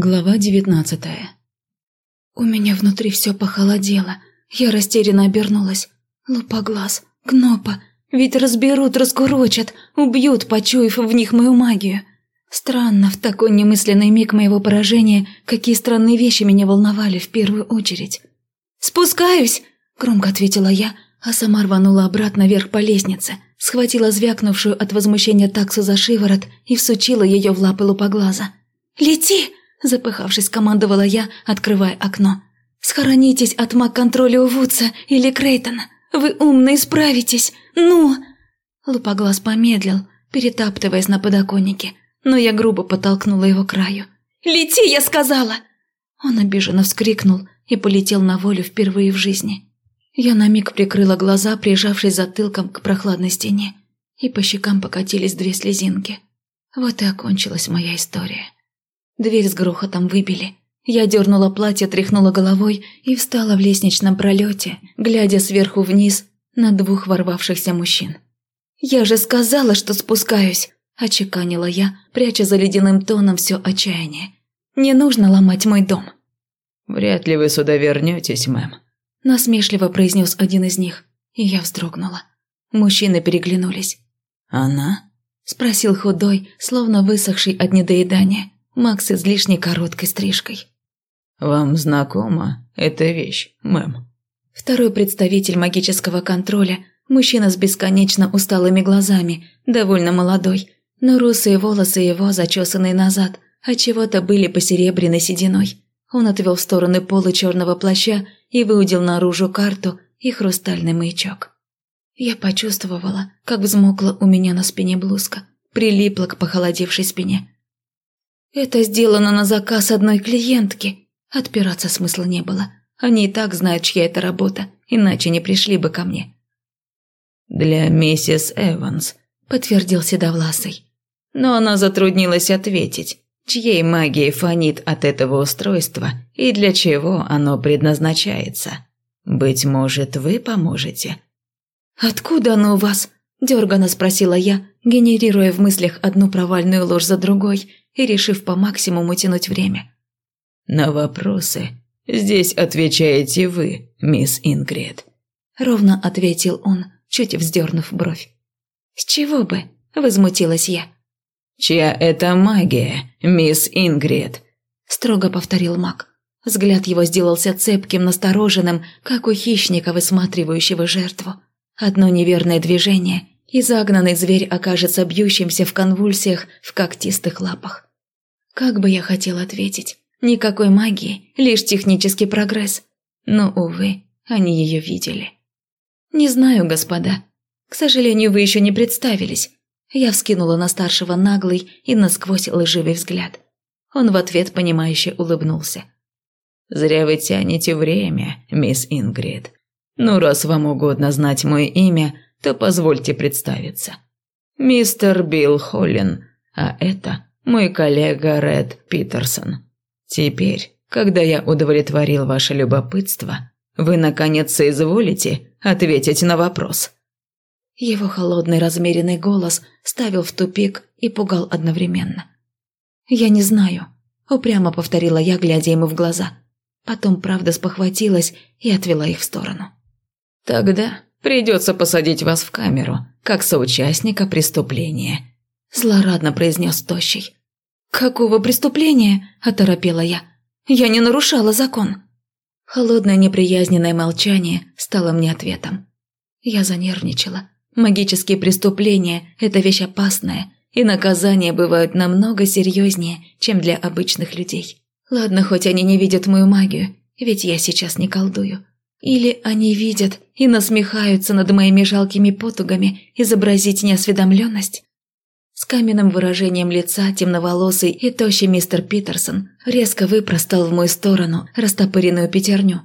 Глава девятнадцатая. У меня внутри все похолодело. Я растерянно обернулась. Лупоглаз, Гнопа, ведь разберут, раскурочат, убьют, почуяв в них мою магию. Странно, в такой немысленный миг моего поражения, какие странные вещи меня волновали в первую очередь. «Спускаюсь!» – громко ответила я, а сама рванула обратно вверх по лестнице, схватила звякнувшую от возмущения таксу за шиворот и всучила ее в лапы лупоглаза. «Лети!» Запыхавшись, командовала я, открывая окно. «Схоронитесь от маг-контроля у Вудса или Крейтона. Вы умные, справитесь. Ну!» Лупоглаз помедлил, перетаптываясь на подоконнике, но я грубо подтолкнула его краю. «Лети, я сказала!» Он обиженно вскрикнул и полетел на волю впервые в жизни. Я на миг прикрыла глаза, прижавшись затылком к прохладной стене, и по щекам покатились две слезинки. Вот и окончилась моя история. Дверь с грохотом выбили. Я дернула платье, тряхнула головой и встала в лестничном пролете, глядя сверху вниз на двух ворвавшихся мужчин. «Я же сказала, что спускаюсь!» – очеканила я, пряча за ледяным тоном все отчаяние. «Не нужно ломать мой дом!» «Вряд ли вы сюда вернетесь, мэм», – насмешливо произнес один из них, и я вздрогнула. Мужчины переглянулись. «Она?» – спросил худой, словно высохший от недоедания. Макс излишне короткой стрижкой. «Вам знакома эта вещь, мэм?» Второй представитель магического контроля, мужчина с бесконечно усталыми глазами, довольно молодой, но русые волосы его, зачесанные назад, отчего-то были посеребряной сединой. Он отвел в стороны полы черного плаща и выудил наружу карту и хрустальный маячок. Я почувствовала, как взмокла у меня на спине блузка, прилипла к похолодевшей спине. Это сделано на заказ одной клиентки. Отпираться смысла не было. Они и так знают, чья это работа, иначе не пришли бы ко мне. «Для миссис Эванс», – подтвердил Седовласый. Но она затруднилась ответить, чьей магией фонит от этого устройства и для чего оно предназначается. «Быть может, вы поможете?» «Откуда оно у вас?» – дерганно спросила я, генерируя в мыслях одну провальную ложь за другой и решив по максимуму тянуть время. «На вопросы здесь отвечаете вы, мисс Ингрид», – ровно ответил он, чуть вздернув бровь. «С чего бы?» – возмутилась я. «Чья это магия, мисс Ингрид?» – строго повторил маг. Взгляд его сделался цепким, настороженным, как у хищника, высматривающего жертву. Одно неверное движение, и загнанный зверь окажется бьющимся в конвульсиях в когтистых лапах. Как бы я хотел ответить. Никакой магии, лишь технический прогресс. Но, увы, они ее видели. «Не знаю, господа. К сожалению, вы еще не представились». Я вскинула на старшего наглый и насквозь лживый взгляд. Он в ответ понимающе улыбнулся. «Зря вы тянете время, мисс Ингрид. Ну, раз вам угодно знать мое имя, то позвольте представиться. Мистер Билл Холлин, а это мой коллега Ред Питерсон. Теперь, когда я удовлетворил ваше любопытство, вы наконец соизволите ответить на вопрос». Его холодный размеренный голос ставил в тупик и пугал одновременно. «Я не знаю», – упрямо повторила я, глядя ему в глаза. Потом правда спохватилась и отвела их в сторону. «Тогда придется посадить вас в камеру, как соучастника преступления», – злорадно произнес Тощий. «Какого преступления?» – оторопела я. «Я не нарушала закон». Холодное неприязненное молчание стало мне ответом. Я занервничала. Магические преступления – это вещь опасная, и наказания бывают намного серьезнее, чем для обычных людей. Ладно, хоть они не видят мою магию, ведь я сейчас не колдую. Или они видят и насмехаются над моими жалкими потугами изобразить неосведомленность? С каменным выражением лица темноволосый и тощий мистер Питерсон резко выпростал в мою сторону растопыренную пятерню.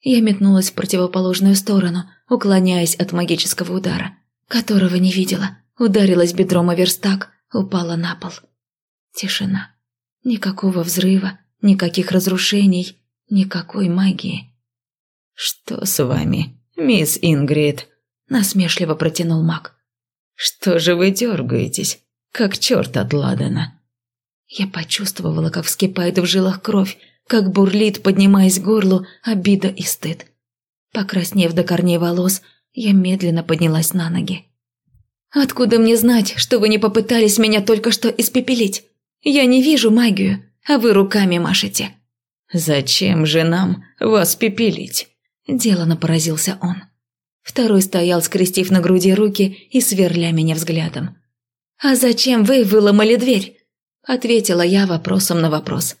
Я метнулась в противоположную сторону, уклоняясь от магического удара, которого не видела. Ударилась бедром о верстак, упала на пол. Тишина. Никакого взрыва, никаких разрушений, никакой магии. «Что с вами, мисс Ингрид?» – насмешливо протянул маг. «Что же вы дергаетесь, как черт от Ладана?» Я почувствовала, как вскипает в жилах кровь, как бурлит, поднимаясь к горлу, обида и стыд. Покраснев до корней волос, я медленно поднялась на ноги. «Откуда мне знать, что вы не попытались меня только что испепелить? Я не вижу магию, а вы руками машете». «Зачем же нам вас пепелить?» – делано поразился он. Второй стоял, скрестив на груди руки и сверля меня взглядом. «А зачем вы выломали дверь?» – ответила я вопросом на вопрос.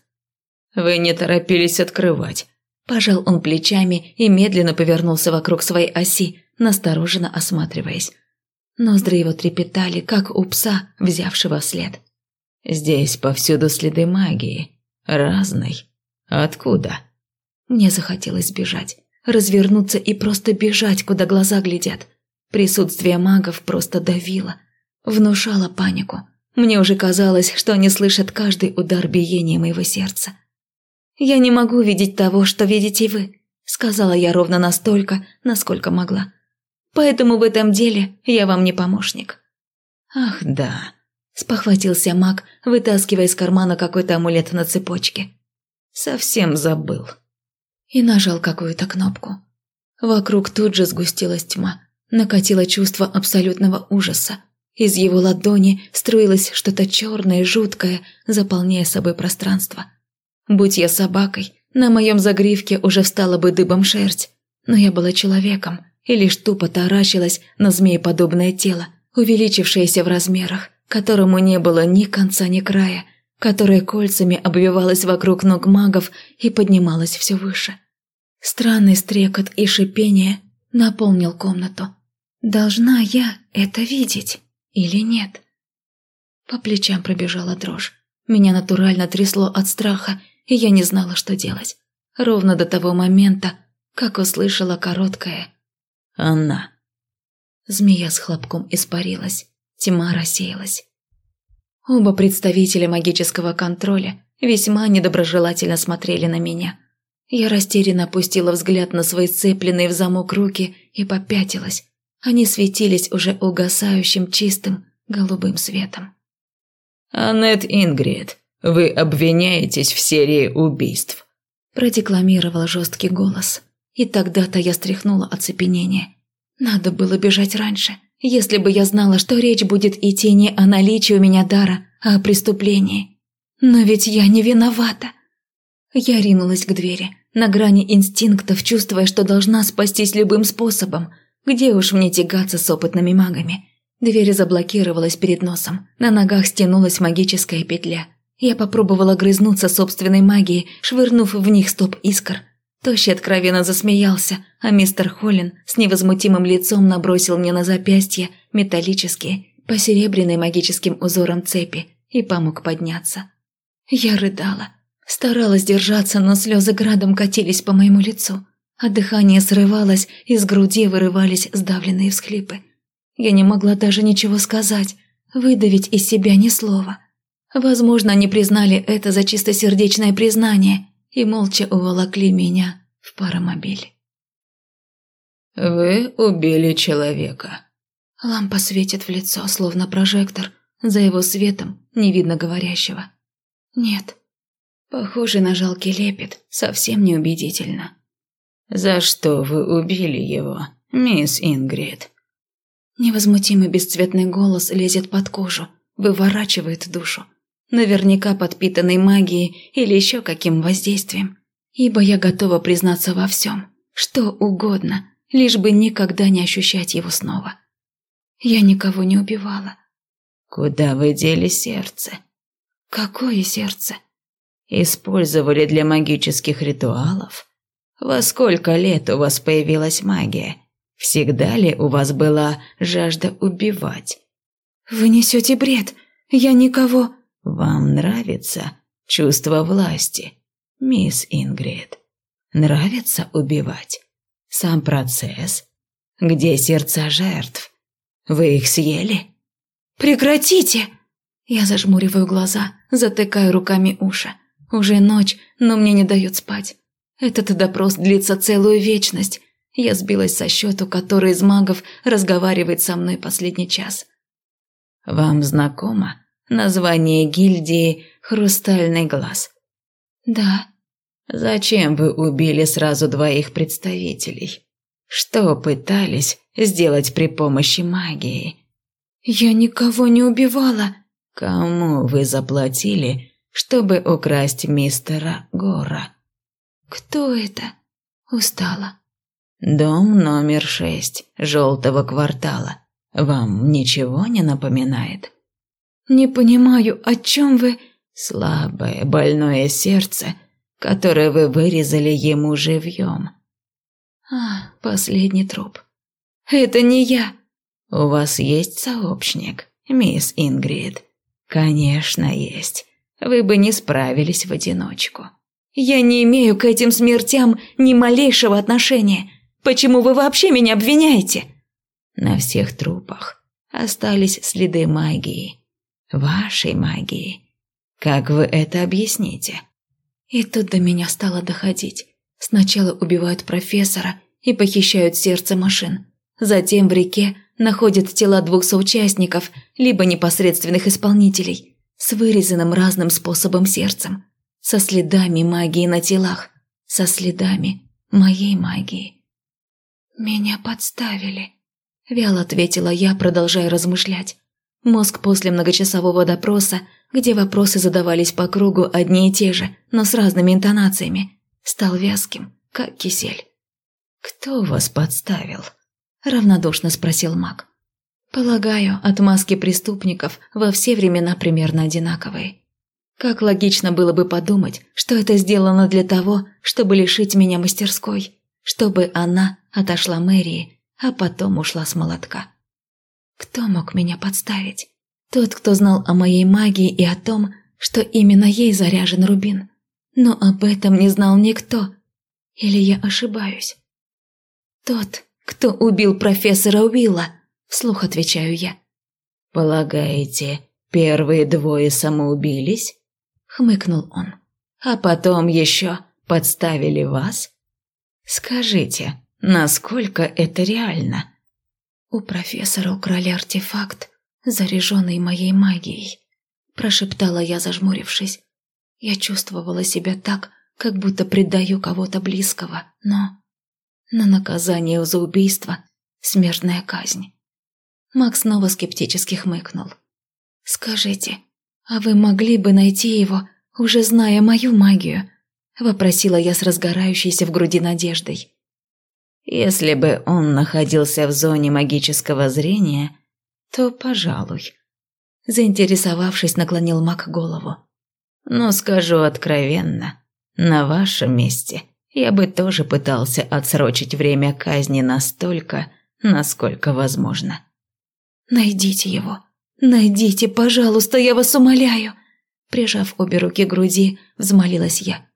«Вы не торопились открывать». Пожал он плечами и медленно повернулся вокруг своей оси, настороженно осматриваясь. Ноздри его трепетали, как у пса, взявшего след. «Здесь повсюду следы магии. Разной. Откуда?» Мне захотелось бежать, развернуться и просто бежать, куда глаза глядят. Присутствие магов просто давило, внушало панику. Мне уже казалось, что они слышат каждый удар биения моего сердца. «Я не могу видеть того, что видите вы», — сказала я ровно настолько, насколько могла. «Поэтому в этом деле я вам не помощник». «Ах, да», — спохватился маг, вытаскивая из кармана какой-то амулет на цепочке. «Совсем забыл». И нажал какую-то кнопку. Вокруг тут же сгустилась тьма, накатило чувство абсолютного ужаса. Из его ладони струилось что-то черное жуткое, заполняя собой пространство. Будь я собакой, на моем загривке уже встала бы дыбом шерсть, но я была человеком и лишь тупо таращилась на змееподобное тело, увеличившееся в размерах, которому не было ни конца, ни края, которое кольцами обвивалось вокруг ног магов и поднималось все выше. Странный стрекот и шипение наполнил комнату. Должна я это видеть или нет? По плечам пробежала дрожь. Меня натурально трясло от страха и я не знала, что делать. Ровно до того момента, как услышала короткое «Она». Змея с хлопком испарилась, тьма рассеялась. Оба представителя магического контроля весьма недоброжелательно смотрели на меня. Я растерянно опустила взгляд на свои сцепленные в замок руки и попятилась. Они светились уже угасающим чистым голубым светом. «Аннет Ингрид», вы обвиняетесь в серии убийств», – продекламировал жесткий голос. И тогда-то я стряхнула оцепенение. Надо было бежать раньше, если бы я знала, что речь будет идти не о наличии у меня дара, а о преступлении. Но ведь я не виновата. Я ринулась к двери, на грани инстинктов, чувствуя, что должна спастись любым способом. Где уж мне тягаться с опытными магами? Дверь заблокировалась перед носом, на ногах стянулась магическая петля – я попробовала грызнуться собственной магией, швырнув в них стоп искр. Тощий откровенно засмеялся, а мистер Холлин с невозмутимым лицом набросил мне на запястье металлические, посеребряные магическим узором цепи и помог подняться. Я рыдала. Старалась держаться, но слезы градом катились по моему лицу, а дыхание срывалось, из груди вырывались сдавленные всхлипы. Я не могла даже ничего сказать, выдавить из себя ни слова. Возможно, они признали это за чистосердечное признание и молча уволокли меня в паромобиль. «Вы убили человека». Лампа светит в лицо, словно прожектор. За его светом не видно говорящего. «Нет». Похоже на жалкий лепет, совсем неубедительно. «За что вы убили его, мисс Ингрид?» Невозмутимый бесцветный голос лезет под кожу, выворачивает душу наверняка подпитанной магией или еще каким воздействием. Ибо я готова признаться во всем, что угодно, лишь бы никогда не ощущать его снова. Я никого не убивала. Куда вы дели сердце? Какое сердце? Использовали для магических ритуалов? Во сколько лет у вас появилась магия? Всегда ли у вас была жажда убивать? Вы несете бред. Я никого... «Вам нравится чувство власти, мисс Ингрид? Нравится убивать? Сам процесс? Где сердца жертв? Вы их съели?» «Прекратите!» Я зажмуриваю глаза, затыкаю руками уши. Уже ночь, но мне не дают спать. Этот допрос длится целую вечность. Я сбилась со счету, который из магов разговаривает со мной последний час. «Вам знакомо?» название гильдии хрустальный глаз. Да. Зачем вы убили сразу двоих представителей? Что пытались сделать при помощи магии? Я никого не убивала. Кому вы заплатили, чтобы украсть мистера Гора? Кто это? Устала. Дом номер шесть, желтого квартала. Вам ничего не напоминает? Не понимаю, о чем вы... Слабое, больное сердце, которое вы вырезали ему живьем. А, последний труп. Это не я. У вас есть сообщник, мисс Ингрид? Конечно, есть. Вы бы не справились в одиночку. Я не имею к этим смертям ни малейшего отношения. Почему вы вообще меня обвиняете? На всех трупах остались следы магии. Вашей магии. Как вы это объясните? И тут до меня стало доходить. Сначала убивают профессора и похищают сердце машин. Затем в реке находят тела двух соучастников, либо непосредственных исполнителей, с вырезанным разным способом сердцем, со следами магии на телах, со следами моей магии. «Меня подставили», – вяло ответила я, продолжая размышлять. Мозг после многочасового допроса, где вопросы задавались по кругу одни и те же, но с разными интонациями, стал вязким, как кисель. «Кто вас подставил?» – равнодушно спросил маг. «Полагаю, отмазки преступников во все времена примерно одинаковые. Как логично было бы подумать, что это сделано для того, чтобы лишить меня мастерской, чтобы она отошла мэрии, а потом ушла с молотка». Кто мог меня подставить? Тот, кто знал о моей магии и о том, что именно ей заряжен рубин. Но об этом не знал никто. Или я ошибаюсь? Тот, кто убил профессора Уилла, вслух отвечаю я. «Полагаете, первые двое самоубились?» — хмыкнул он. «А потом еще подставили вас?» «Скажите, насколько это реально?» «У профессора украли артефакт, заряженный моей магией», – прошептала я, зажмурившись. Я чувствовала себя так, как будто предаю кого-то близкого, но... На наказание за убийство – смертная казнь. Макс снова скептически хмыкнул. «Скажите, а вы могли бы найти его, уже зная мою магию?» – вопросила я с разгорающейся в груди надеждой. Если бы он находился в зоне магического зрения, то, пожалуй. Заинтересовавшись, наклонил маг голову. Но скажу откровенно, на вашем месте я бы тоже пытался отсрочить время казни настолько, насколько возможно. Найдите его. Найдите, пожалуйста, я вас умоляю. Прижав обе руки к груди, взмолилась я.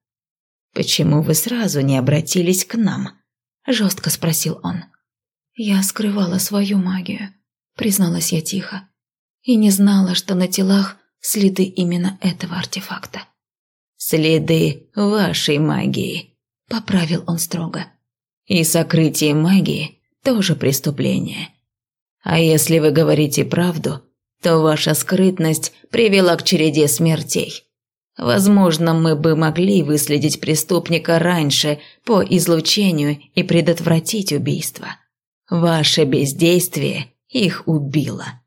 Почему вы сразу не обратились к нам? жестко спросил он. Я скрывала свою магию, призналась я тихо, и не знала, что на телах следы именно этого артефакта. «Следы вашей магии», – поправил он строго. «И сокрытие магии – тоже преступление. А если вы говорите правду, то ваша скрытность привела к череде смертей. Возможно, мы бы могли выследить преступника раньше по излучению и предотвратить убийство. Ваше бездействие их убило.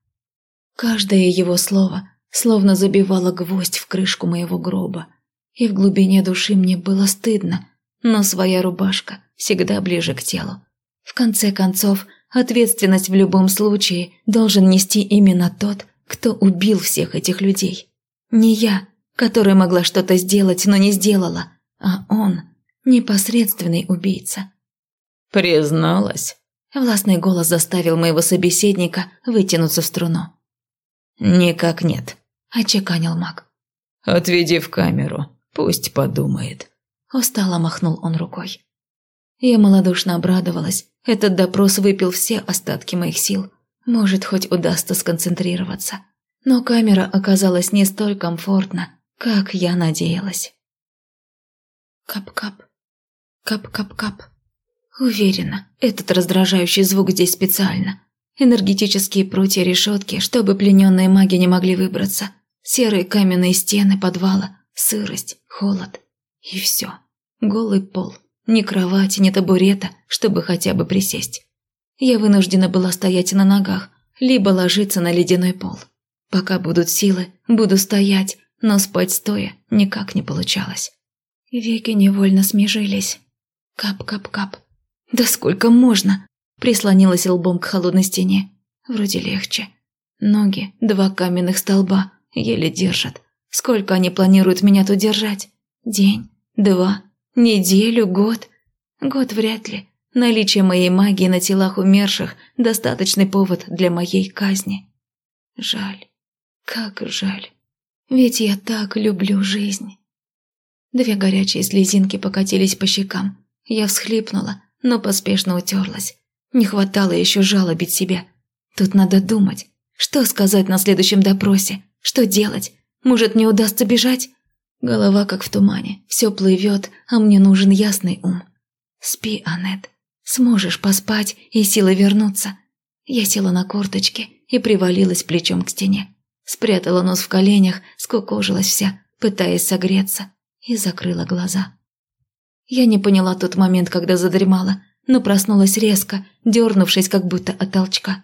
Каждое его слово словно забивало гвоздь в крышку моего гроба. И в глубине души мне было стыдно, но своя рубашка всегда ближе к телу. В конце концов, ответственность в любом случае должен нести именно тот, кто убил всех этих людей. Не я, которая могла что-то сделать, но не сделала, а он – непосредственный убийца. «Призналась?» Властный голос заставил моего собеседника вытянуться в струну. «Никак нет», – очеканил маг. «Отведи в камеру, пусть подумает». Устало махнул он рукой. Я малодушно обрадовалась. Этот допрос выпил все остатки моих сил. Может, хоть удастся сконцентрироваться. Но камера оказалась не столь комфортна, как я надеялась. Кап-кап, кап-кап-кап. Уверена, этот раздражающий звук здесь специально. Энергетические прутья решетки, чтобы плененные маги не могли выбраться. Серые каменные стены подвала, сырость, холод. И все. Голый пол. Ни кровати, ни табурета, чтобы хотя бы присесть. Я вынуждена была стоять на ногах, либо ложиться на ледяной пол. Пока будут силы, буду стоять, но спать стоя никак не получалось. Веки невольно смежились. Кап-кап-кап. Да сколько можно? Прислонилась лбом к холодной стене. Вроде легче. Ноги, два каменных столба, еле держат. Сколько они планируют меня тут держать? День? Два? Неделю? Год? Год вряд ли. Наличие моей магии на телах умерших – достаточный повод для моей казни. Жаль. Как жаль. Ведь я так люблю жизнь. Две горячие слезинки покатились по щекам. Я всхлипнула, но поспешно утерлась. Не хватало еще жалобить себя. Тут надо думать. Что сказать на следующем допросе? Что делать? Может, не удастся бежать? Голова как в тумане. Все плывет, а мне нужен ясный ум. Спи, Аннет. Сможешь поспать и силы вернуться. Я села на корточки и привалилась плечом к стене. Спрятала нос в коленях, скукожилась вся, пытаясь согреться, и закрыла глаза. Я не поняла тот момент, когда задремала, но проснулась резко, дернувшись как будто от толчка.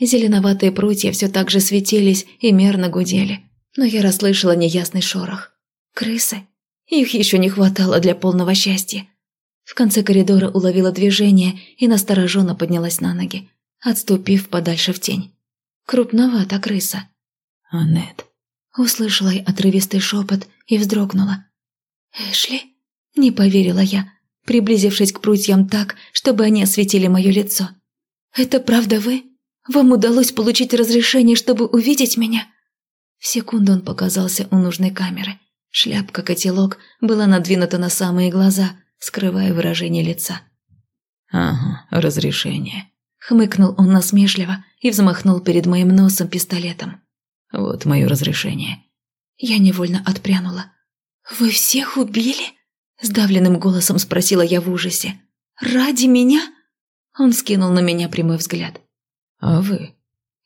Зеленоватые прутья все так же светились и мерно гудели, но я расслышала неясный шорох. Крысы? Их еще не хватало для полного счастья. В конце коридора уловила движение и настороженно поднялась на ноги, отступив подальше в тень. Крупновата крыса. «Аннет». Услышала я отрывистый шепот и вздрогнула. «Эшли?» Не поверила я, приблизившись к прутьям так, чтобы они осветили мое лицо. «Это правда вы? Вам удалось получить разрешение, чтобы увидеть меня?» В секунду он показался у нужной камеры. Шляпка-котелок была надвинута на самые глаза, скрывая выражение лица. «Ага, разрешение», — хмыкнул он насмешливо и взмахнул перед моим носом пистолетом. «Вот мое разрешение». Я невольно отпрянула. «Вы всех убили?» – сдавленным голосом спросила я в ужасе. «Ради меня?» Он скинул на меня прямой взгляд. «А вы?»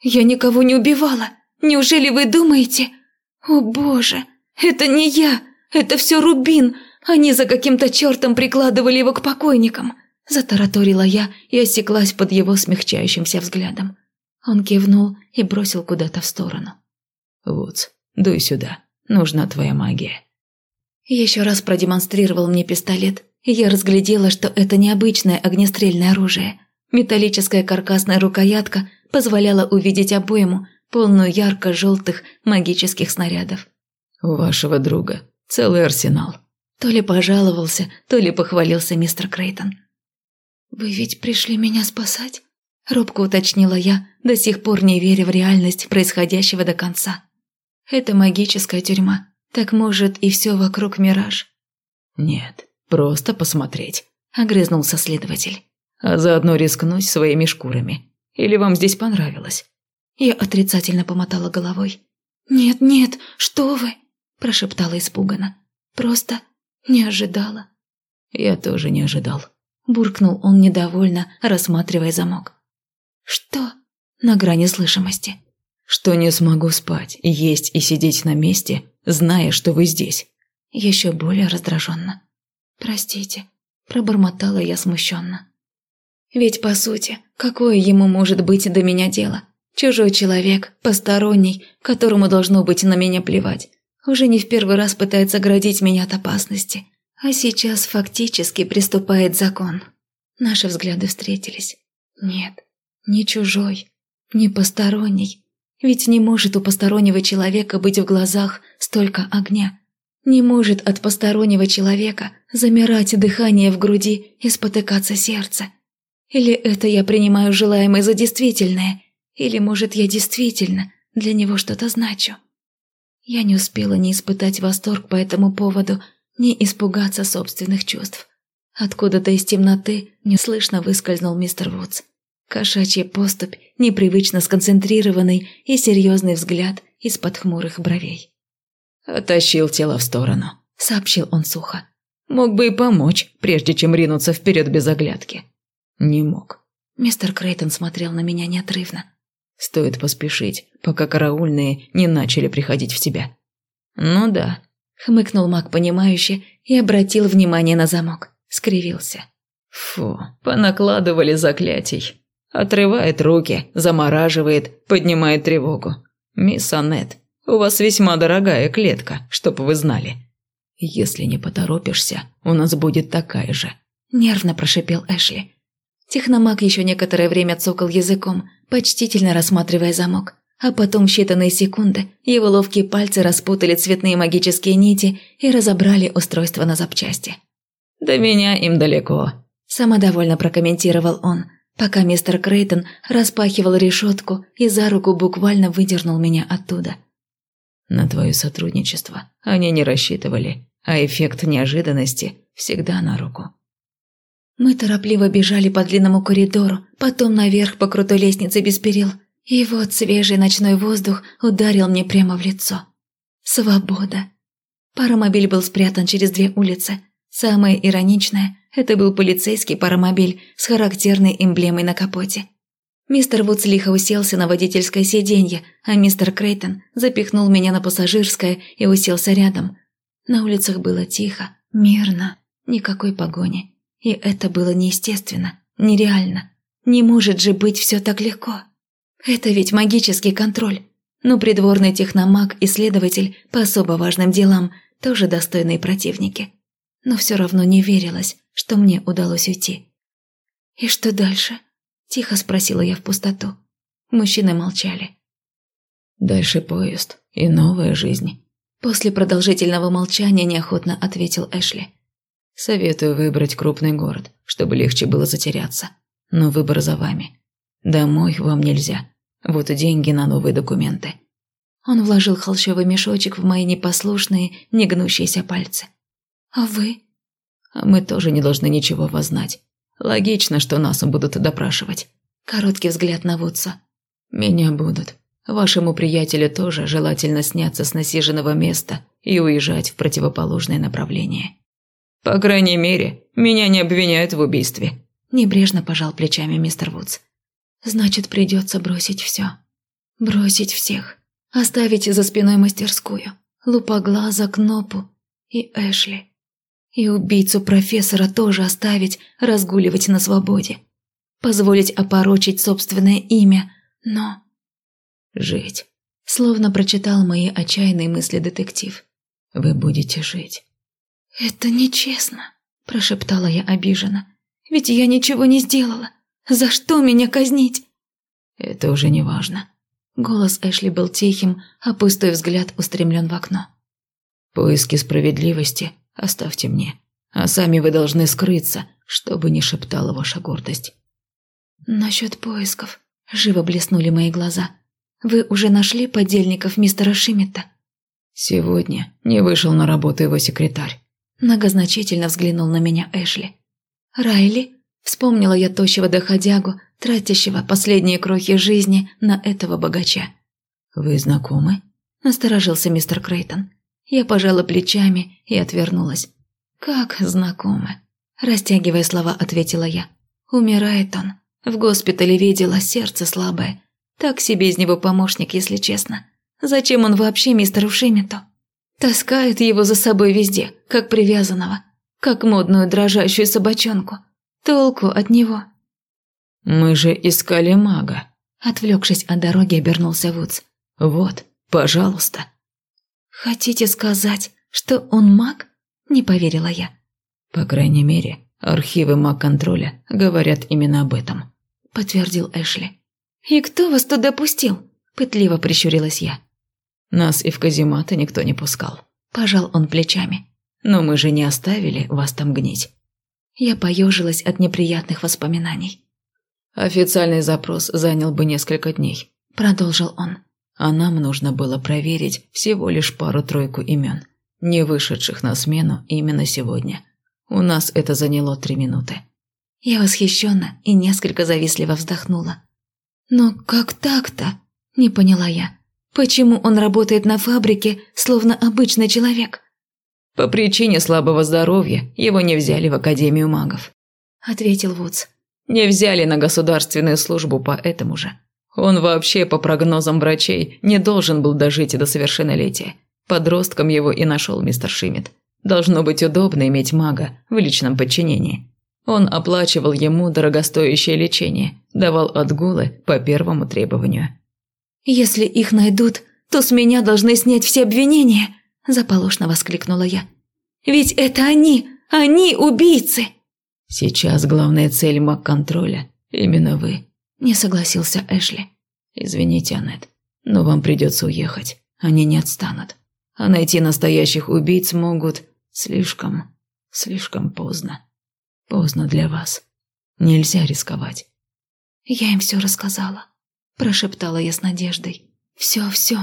«Я никого не убивала. Неужели вы думаете?» «О боже, это не я, это все Рубин. Они за каким-то чертом прикладывали его к покойникам». Затараторила я и осеклась под его смягчающимся взглядом. Он кивнул и бросил куда-то в сторону. «Вудс, дуй сюда. Нужна твоя магия». Еще раз продемонстрировал мне пистолет, и я разглядела, что это необычное огнестрельное оружие. Металлическая каркасная рукоятка позволяла увидеть обойму, полную ярко-желтых магических снарядов. «У вашего друга целый арсенал». То ли пожаловался, то ли похвалился мистер Крейтон. «Вы ведь пришли меня спасать?» Робко уточнила я, до сих пор не веря в реальность происходящего до конца. «Это магическая тюрьма. Так может и все вокруг мираж?» «Нет, просто посмотреть», — огрызнулся следователь. «А заодно рискнуть своими шкурами. Или вам здесь понравилось?» Я отрицательно помотала головой. «Нет, нет, что вы!» – прошептала испуганно. «Просто не ожидала». «Я тоже не ожидал», – буркнул он недовольно, рассматривая замок. «Что?» – на грани слышимости. «Что не смогу спать, есть и сидеть на месте, зная, что вы здесь». Еще более раздраженно. «Простите», – пробормотала я смущенно. «Ведь, по сути, какое ему может быть до меня дело? Чужой человек, посторонний, которому должно быть на меня плевать, уже не в первый раз пытается оградить меня от опасности, а сейчас фактически приступает закон. Наши взгляды встретились. Нет, не чужой, не посторонний, ведь не может у постороннего человека быть в глазах столько огня. Не может от постороннего человека замирать дыхание в груди и спотыкаться сердце. Или это я принимаю желаемое за действительное, или, может, я действительно для него что-то значу. Я не успела ни испытать восторг по этому поводу, ни испугаться собственных чувств. Откуда-то из темноты неслышно выскользнул мистер Вудс. Кошачья поступь, непривычно сконцентрированный и серьезный взгляд из-под хмурых бровей. «Оттащил тело в сторону», — сообщил он сухо. «Мог бы и помочь, прежде чем ринуться вперед без оглядки». «Не мог». Мистер Крейтон смотрел на меня неотрывно. Стоит поспешить, пока караульные не начали приходить в себя. Ну да, хмыкнул маг понимающе и обратил внимание на замок. Скривился. Фу, понакладывали заклятий. Отрывает руки, замораживает, поднимает тревогу. Мисс Аннет, у вас весьма дорогая клетка, чтоб вы знали. Если не поторопишься, у нас будет такая же. Нервно прошипел Эшли. Техномаг еще некоторое время цокал языком, почтительно рассматривая замок. А потом в считанные секунды его ловкие пальцы распутали цветные магические нити и разобрали устройство на запчасти. «До меня им далеко», – самодовольно прокомментировал он, пока мистер Крейтон распахивал решетку и за руку буквально выдернул меня оттуда. «На твое сотрудничество они не рассчитывали, а эффект неожиданности всегда на руку». Мы торопливо бежали по длинному коридору, потом наверх по крутой лестнице без перил. И вот свежий ночной воздух ударил мне прямо в лицо. Свобода. Паромобиль был спрятан через две улицы. Самое ироничное – это был полицейский паромобиль с характерной эмблемой на капоте. Мистер Вудс лихо уселся на водительское сиденье, а мистер Крейтон запихнул меня на пассажирское и уселся рядом. На улицах было тихо, мирно, никакой погони. И это было неестественно, нереально. Не может же быть все так легко. Это ведь магический контроль. Но придворный техномаг и следователь по особо важным делам тоже достойные противники. Но все равно не верилось, что мне удалось уйти. «И что дальше?» – тихо спросила я в пустоту. Мужчины молчали. «Дальше поезд и новая жизнь». После продолжительного молчания неохотно ответил Эшли. Советую выбрать крупный город, чтобы легче было затеряться. Но выбор за вами. Домой вам нельзя. Вот и деньги на новые документы. Он вложил холщовый мешочек в мои непослушные, негнущиеся пальцы. А вы? Мы тоже не должны ничего вас знать. Логично, что нас будут допрашивать. Короткий взгляд на Вудса. Меня будут. Вашему приятелю тоже желательно сняться с насиженного места и уезжать в противоположное направление. По крайней мере, меня не обвиняют в убийстве. Небрежно пожал плечами мистер Вудс. Значит, придется бросить все. Бросить всех. Оставить за спиной мастерскую. Лупоглаза, Кнопу и Эшли. И убийцу профессора тоже оставить разгуливать на свободе. Позволить опорочить собственное имя, но... Жить. Словно прочитал мои отчаянные мысли детектив. Вы будете жить. «Это нечестно», – прошептала я обиженно. «Ведь я ничего не сделала. За что меня казнить?» «Это уже не важно». Голос Эшли был тихим, а пустой взгляд устремлен в окно. «Поиски справедливости оставьте мне, а сами вы должны скрыться, чтобы не шептала ваша гордость». «Насчет поисков», – живо блеснули мои глаза. «Вы уже нашли подельников мистера Шиммета?» «Сегодня не вышел на работу его секретарь. Многозначительно взглянул на меня Эшли. «Райли?» Вспомнила я тощего доходягу, тратящего последние крохи жизни на этого богача. «Вы знакомы?» – насторожился мистер Крейтон. Я пожала плечами и отвернулась. «Как знакомы?» – растягивая слова, ответила я. «Умирает он. В госпитале видела, сердце слабое. Так себе из него помощник, если честно. Зачем он вообще мистеру Шимиту?» Таскает его за собой везде, как привязанного, как модную дрожащую собачонку. Толку от него. «Мы же искали мага», – отвлекшись от дороги, обернулся Вудс. «Вот, пожалуйста». «Хотите сказать, что он маг?» – не поверила я. «По крайней мере, архивы маг-контроля говорят именно об этом», – подтвердил Эшли. «И кто вас туда пустил?» – пытливо прищурилась я. Нас и в казематы никто не пускал. Пожал он плечами. Но мы же не оставили вас там гнить. Я поежилась от неприятных воспоминаний. Официальный запрос занял бы несколько дней. Продолжил он. А нам нужно было проверить всего лишь пару-тройку имен, не вышедших на смену именно сегодня. У нас это заняло три минуты. Я восхищенно и несколько завистливо вздохнула. «Но как так-то?» – не поняла я. Почему он работает на фабрике, словно обычный человек? По причине слабого здоровья его не взяли в Академию магов. Ответил Вудс. Не взяли на государственную службу по этому же. Он вообще, по прогнозам врачей, не должен был дожить до совершеннолетия. Подростком его и нашел мистер Шимит. Должно быть удобно иметь мага в личном подчинении. Он оплачивал ему дорогостоящее лечение, давал отгулы по первому требованию. «Если их найдут, то с меня должны снять все обвинения!» – заполошно воскликнула я. «Ведь это они! Они убийцы!» «Сейчас главная цель маг-контроля – именно вы», – не согласился Эшли. «Извините, Аннет, но вам придется уехать. Они не отстанут. А найти настоящих убийц могут слишком, слишком поздно. Поздно для вас. Нельзя рисковать». «Я им все рассказала», – прошептала я с надеждой. «Все-все,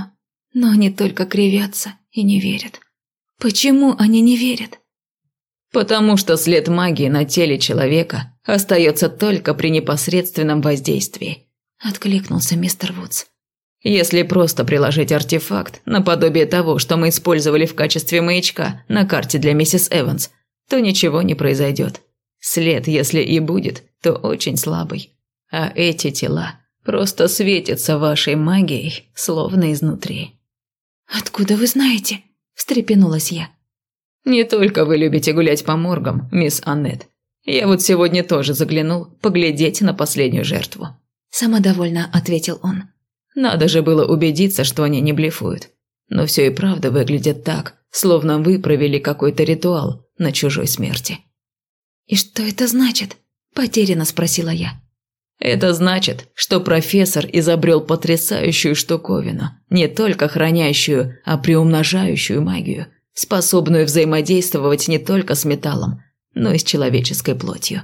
но они только кривятся и не верят. Почему они не верят?» Потому что след магии на теле человека остается только при непосредственном воздействии. Откликнулся мистер Вудс. Если просто приложить артефакт, наподобие того, что мы использовали в качестве маячка на карте для миссис Эванс, то ничего не произойдет. След, если и будет, то очень слабый. А эти тела просто светятся вашей магией, словно изнутри. «Откуда вы знаете?» – встрепенулась я. Не только вы любите гулять по моргам, мисс Аннет. Я вот сегодня тоже заглянул поглядеть на последнюю жертву. Самодовольно ответил он. Надо же было убедиться, что они не блефуют. Но все и правда выглядит так, словно вы провели какой-то ритуал на чужой смерти. «И что это значит?» – потерянно спросила я. Это значит, что профессор изобрел потрясающую штуковину, не только хранящую, а приумножающую магию, способную взаимодействовать не только с металлом, но и с человеческой плотью.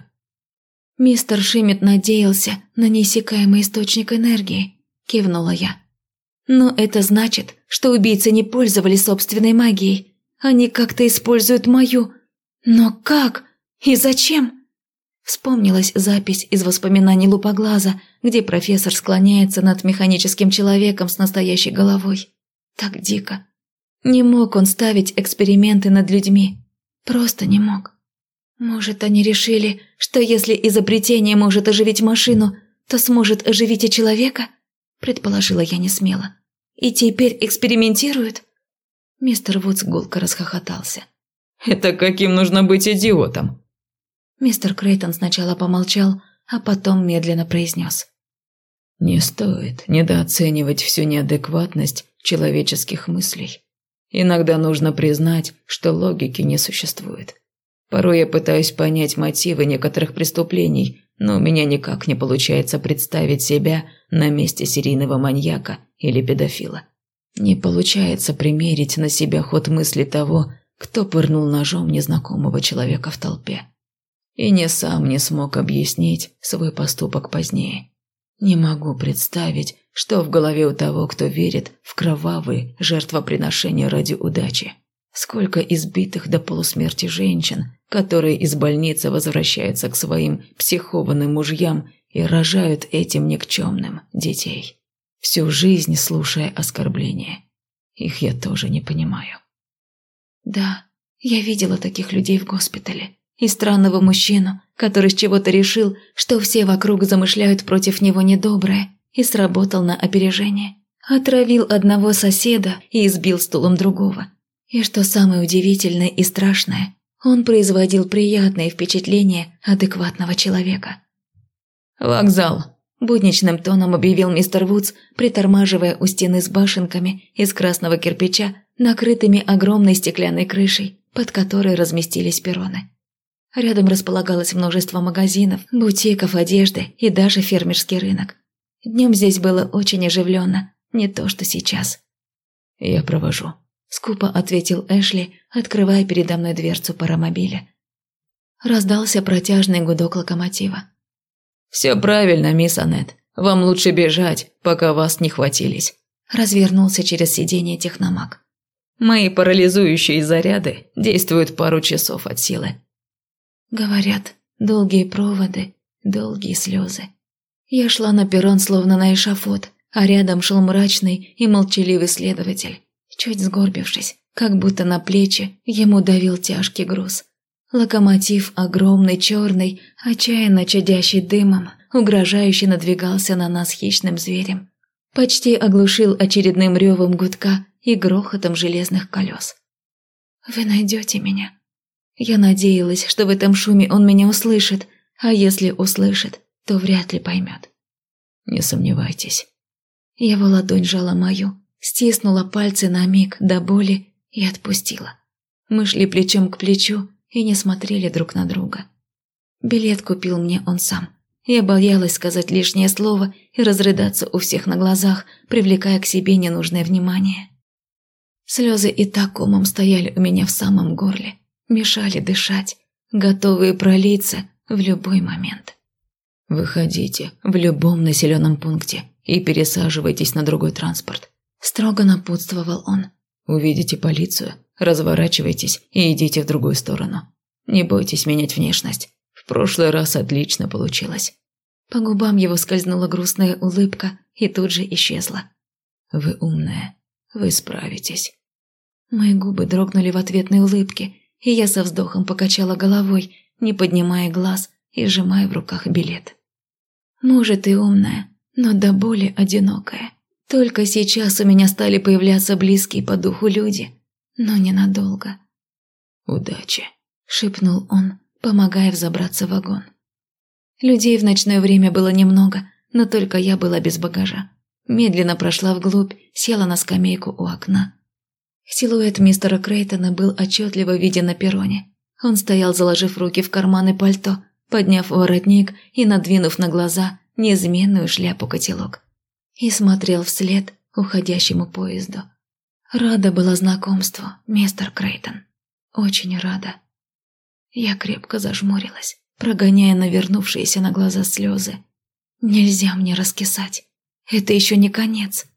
«Мистер Шиммит надеялся на неиссякаемый источник энергии», – кивнула я. «Но это значит, что убийцы не пользовались собственной магией. Они как-то используют мою. Но как? И зачем?» Вспомнилась запись из воспоминаний Лупоглаза, где профессор склоняется над механическим человеком с настоящей головой. Так дико. Не мог он ставить эксперименты над людьми. Просто не мог. Может, они решили, что если изобретение может оживить машину, то сможет оживить и человека? Предположила я не смело. И теперь экспериментируют? Мистер Вудс гулко расхохотался. «Это каким нужно быть идиотом?» Мистер Крейтон сначала помолчал, а потом медленно произнес. «Не стоит недооценивать всю неадекватность человеческих мыслей. Иногда нужно признать, что логики не существует. Порой я пытаюсь понять мотивы некоторых преступлений, но у меня никак не получается представить себя на месте серийного маньяка или педофила. Не получается примерить на себя ход мысли того, кто пырнул ножом незнакомого человека в толпе. И не сам не смог объяснить свой поступок позднее. Не могу представить, что в голове у того, кто верит в кровавые жертвоприношения ради удачи. Сколько избитых до полусмерти женщин, которые из больницы возвращаются к своим психованным мужьям и рожают этим никчемным детей. Всю жизнь слушая оскорбления. Их я тоже не понимаю. Да, я видела таких людей в госпитале. И странного мужчину, который с чего-то решил, что все вокруг замышляют против него недоброе, и сработал на опережение. Отравил одного соседа и избил стулом другого. И что самое удивительное и страшное, он производил приятное впечатление адекватного человека. «Вокзал», – будничным тоном объявил мистер Вудс, притормаживая у стены с башенками из красного кирпича, накрытыми огромной стеклянной крышей, под которой разместились перроны. Рядом располагалось множество магазинов, бутиков, одежды и даже фермерский рынок. Днем здесь было очень оживленно, не то что сейчас. «Я провожу», – скупо ответил Эшли, открывая передо мной дверцу паромобиля. Раздался протяжный гудок локомотива. «Все правильно, мисс Аннет. Вам лучше бежать, пока вас не хватились», – развернулся через сиденье техномаг. «Мои парализующие заряды действуют пару часов от силы». Говорят, долгие проводы, долгие слезы. Я шла на перрон, словно на эшафот, а рядом шел мрачный и молчаливый следователь, чуть сгорбившись, как будто на плечи ему давил тяжкий груз. Локомотив, огромный, черный, отчаянно чадящий дымом, угрожающе надвигался на нас хищным зверем. Почти оглушил очередным ревом гудка и грохотом железных колес. «Вы найдете меня?» Я надеялась, что в этом шуме он меня услышит, а если услышит, то вряд ли поймет. «Не сомневайтесь». Его ладонь жала мою, стиснула пальцы на миг до боли и отпустила. Мы шли плечом к плечу и не смотрели друг на друга. Билет купил мне он сам. Я боялась сказать лишнее слово и разрыдаться у всех на глазах, привлекая к себе ненужное внимание. Слезы и так комом стояли у меня в самом горле, мешали дышать, готовые пролиться в любой момент. «Выходите в любом населенном пункте и пересаживайтесь на другой транспорт», – строго напутствовал он. «Увидите полицию, разворачивайтесь и идите в другую сторону. Не бойтесь менять внешность. В прошлый раз отлично получилось». По губам его скользнула грустная улыбка и тут же исчезла. «Вы умная, вы справитесь». Мои губы дрогнули в ответной улыбке, и я со вздохом покачала головой, не поднимая глаз и сжимая в руках билет. Может и умная, но до боли одинокая. Только сейчас у меня стали появляться близкие по духу люди, но ненадолго. «Удачи», — шепнул он, помогая взобраться в вагон. Людей в ночное время было немного, но только я была без багажа. Медленно прошла вглубь, села на скамейку у окна. Силуэт мистера Крейтона был отчетливо виден на перроне. Он стоял, заложив руки в карманы пальто, подняв воротник и надвинув на глаза неизменную шляпу-котелок. И смотрел вслед уходящему поезду. Рада была знакомству, мистер Крейтон. Очень рада. Я крепко зажмурилась, прогоняя навернувшиеся на глаза слезы. Нельзя мне раскисать. Это еще не конец.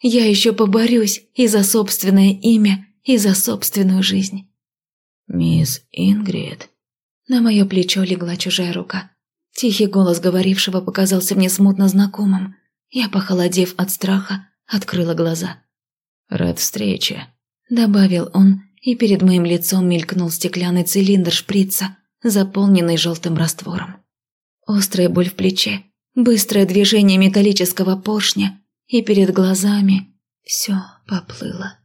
Я еще поборюсь и за собственное имя, и за собственную жизнь. «Мисс Ингрид?» На мое плечо легла чужая рука. Тихий голос говорившего показался мне смутно знакомым. Я, похолодев от страха, открыла глаза. «Рад встрече», — добавил он, и перед моим лицом мелькнул стеклянный цилиндр шприца, заполненный желтым раствором. Острая боль в плече, быстрое движение металлического поршня, и перед глазами все поплыло.